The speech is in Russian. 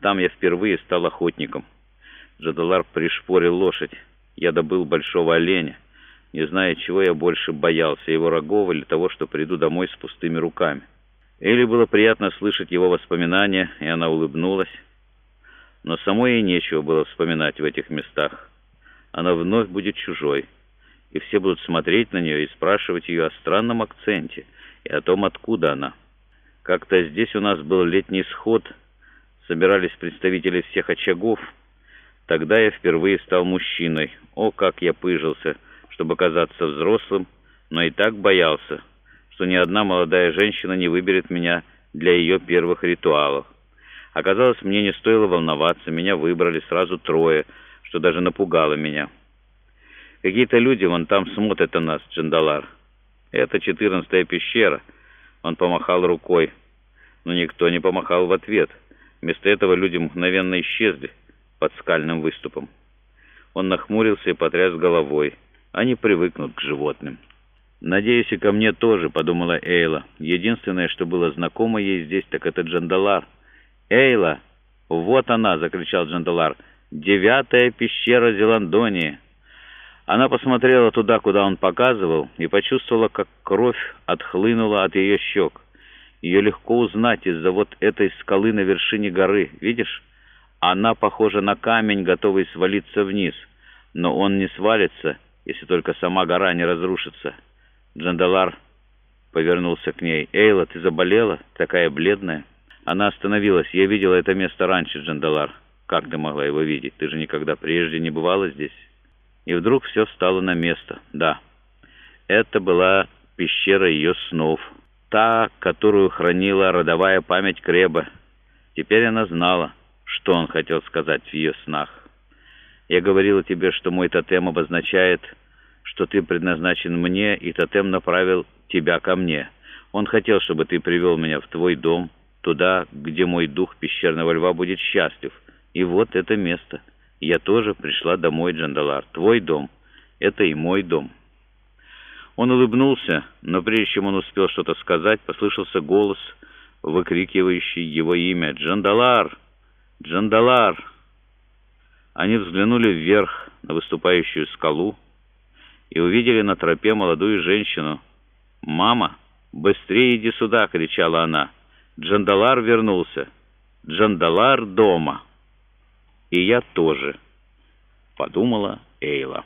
Там я впервые стал охотником. Джандалар пришпорил лошадь. Я добыл большого оленя. Не зная, чего я больше боялся, его рогов или того, что приду домой с пустыми руками. Элли было приятно слышать его воспоминания, и она улыбнулась. Но самой ей нечего было вспоминать в этих местах. Она вновь будет чужой, и все будут смотреть на нее и спрашивать ее о странном акценте и о том, откуда она. Как-то здесь у нас был летний сход, собирались представители всех очагов. Тогда я впервые стал мужчиной. О, как я пыжился, чтобы казаться взрослым, но и так боялся, что ни одна молодая женщина не выберет меня для ее первых ритуалов. Оказалось, мне не стоило волноваться, меня выбрали сразу трое, что даже напугало меня. Какие-то люди вон там смотрят на нас, Джандалар. Это четырнадцатая пещера. Он помахал рукой, но никто не помахал в ответ. Вместо этого люди мгновенно исчезли под скальным выступом. Он нахмурился и потряс головой. Они привыкнут к животным. «Надеюсь, и ко мне тоже», — подумала Эйла. «Единственное, что было знакомо ей здесь, так это Джандалар». «Эйла! Вот она!» — закричал Джандалар. «Девятая пещера Зеландонии!» Она посмотрела туда, куда он показывал, и почувствовала, как кровь отхлынула от ее щек. Ее легко узнать из-за вот этой скалы на вершине горы. Видишь? Она похожа на камень, готовый свалиться вниз. Но он не свалится, если только сама гора не разрушится. Джандалар повернулся к ней. «Эйла, ты заболела? Такая бледная». Она остановилась. «Я видела это место раньше, Джандалар. Как ты могла его видеть? Ты же никогда прежде не бывала здесь». И вдруг все встало на место. Да, это была пещера ее снов та, которую хранила родовая память Креба. Теперь она знала, что он хотел сказать в ее снах. Я говорила тебе, что мой тотем обозначает, что ты предназначен мне, и тотем направил тебя ко мне. Он хотел, чтобы ты привел меня в твой дом, туда, где мой дух пещерного льва будет счастлив. И вот это место. Я тоже пришла домой, Джандалар. Твой дом — это и мой дом». Он улыбнулся, но прежде чем он успел что-то сказать, послышался голос, выкрикивающий его имя. «Джандалар! Джандалар!» Они взглянули вверх на выступающую скалу и увидели на тропе молодую женщину. «Мама, быстрее иди сюда!» — кричала она. «Джандалар вернулся! Джандалар дома!» «И я тоже!» — подумала Эйла.